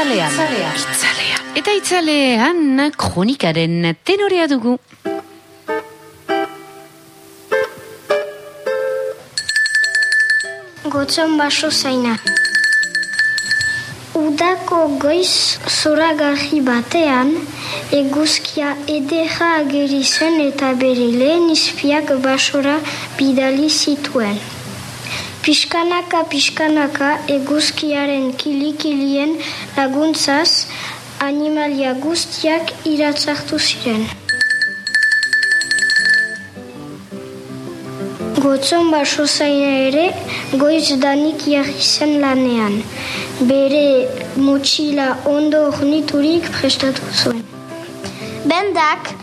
Itzalean. Eta itzalean kronikaren tenorea dugu. Gotzon baso zaina. Udako goiz zoragarri batean, eguzkia edera ageri zen eta bere lehen izpiak basora bidali zituen. Piskanaka piskanaka eguzkiaren kilikilien laguntzaz animalia guztiak iratzartu ziren. Gotzon baso zaina ere goiz danik jarri zen lanean. Bere motxila ondo orniturik prestatu zuen. Bendak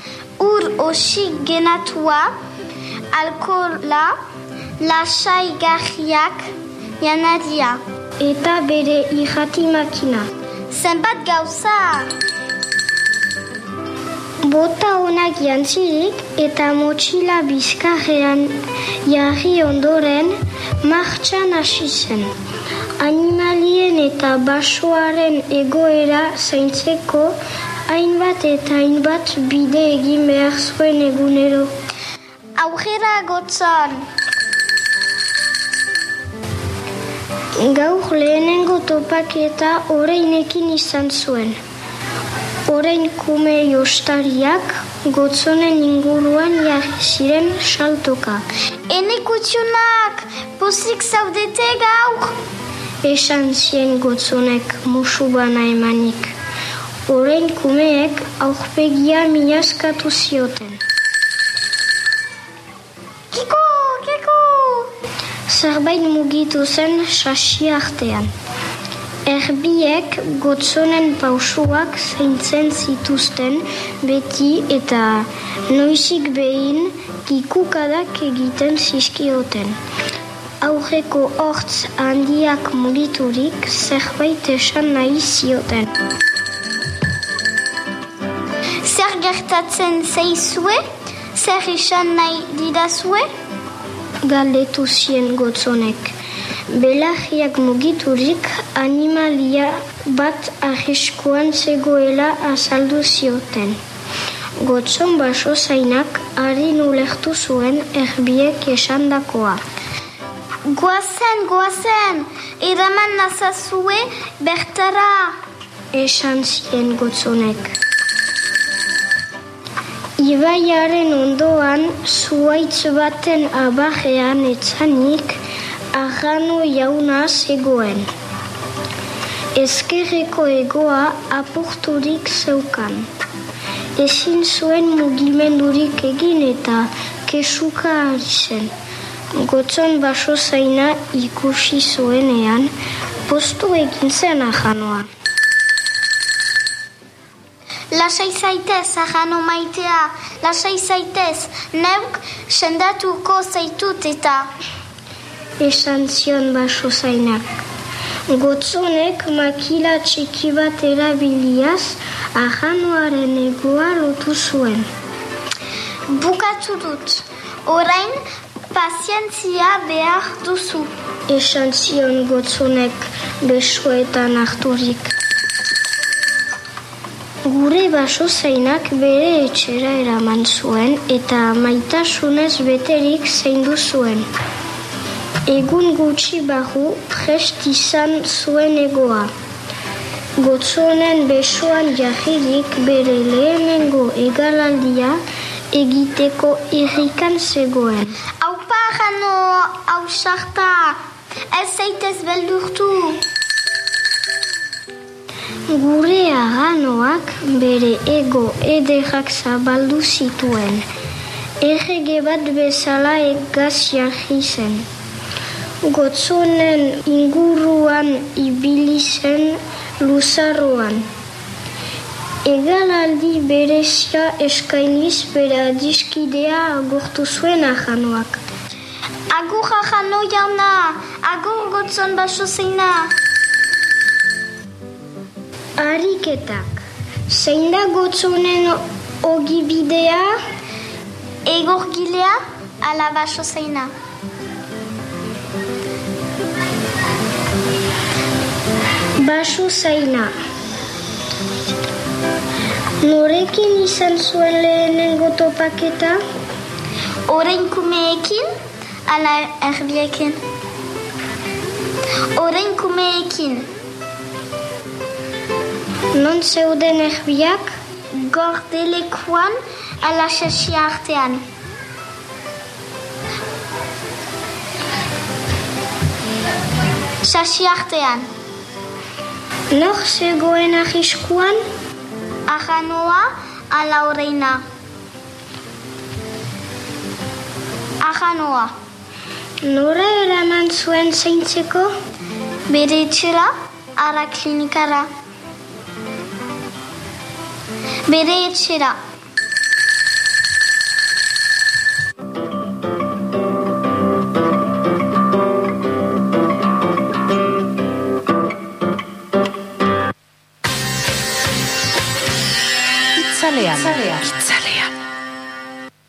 ur osik genatua, alkola, lasai garriak, janadia. Eta bere irrati makina. Zenbat gauza! Bota onak jantzirik eta motxila bizkarrean jarri ondoren martxan hasi zen. Animalien eta basoaren egoera zaintzeko hainbat eta hainbat bide egin behar zuen egunero. Aurrera gotzon! Gaur lehenengo topaketa orainekin izan zuen. Orain kume jostariak gotzonen inguruan jarri ziren saltoka. Ene kutxunak, pozik zaudete gaur? Esan zien gotzonek musu bana emanik. Orain kumeek aurpegia minaskatu zioten. Kiko! Zerbait mugitu zen sasi artean. Erbiek gotzonen pausuak zeintzen zituzten beti eta noizik behin kikukadak egiten zizkioten. Aurreko hortz handiak mugiturik zerbait esan nahi zioten. Zer gertatzen zeizue? Zer esan nahi didazue? Galdetu zien gotzonek. Belagiak mugiturik animalia bat arriskuan zegoela azaldu zioten. Gotzon baso zainak harin ulertu zuen erbiek esandakoa. Goazen, goazen, eraman nazazue bertara. Esan zien gotzonek. Ibaiaren ondoan zuaitz baten abajean etzanik arrano jauna zegoen. Ezkerreko egoa apurturik zeukan. Ezin zuen mugimendurik egin eta kesuka ari zen. Gotzon baso zaina ikusi zuenean, postu egin zen arranoa. Lasai zaitez, arrano maitea, lasai zaitez, neuk sendatuko zaitut eta esan zion baso zainak. Gotzonek makila txiki bat erabiliaz ahanoaren egoa lotu zuen. Bukatu dut, orain pazientzia behar duzu. Esan zion gotzonek besoetan harturik. Gure baso zainak bere etxera eraman zuen eta maitasunez beterik zeindu zuen. Egun gutxi barru prest izan zuen egoa. Gotzonen besoan jarririk bere lehenengo egalaldia egiteko irrikan zegoen. Aupa jano, hau sarta, ez zaitez beldurtu. Gure aranoak bere ego ederrak zabaldu zituen. Errege bat bezala egaz jarri zen gotzonen inguruan ibili zen luzarroan. Egalaldi berezia eskainiz bere adiskidea agurtu zuen ahanoak. Agur ahano jauna, agur gotzon baso zeina. Ariketak, zein da gotzonen ogibidea? Egor gilea, ala baso zeina. Baso zaina, Norekin izan zuen lehenengo topaketa? Orain kumeekin, ala erdiekin. Orain kumeekin, Non zeuden erbiak? gordelekuan, ala sasi artean. Sasi artean, Nor zegoen ahiskuan? ahanoa, ala oreina. Ahanoa, Nora eraman zuen zeintzeko? bere etxera, ara klinikara. Bere etxera, Itzalean. Itzalean.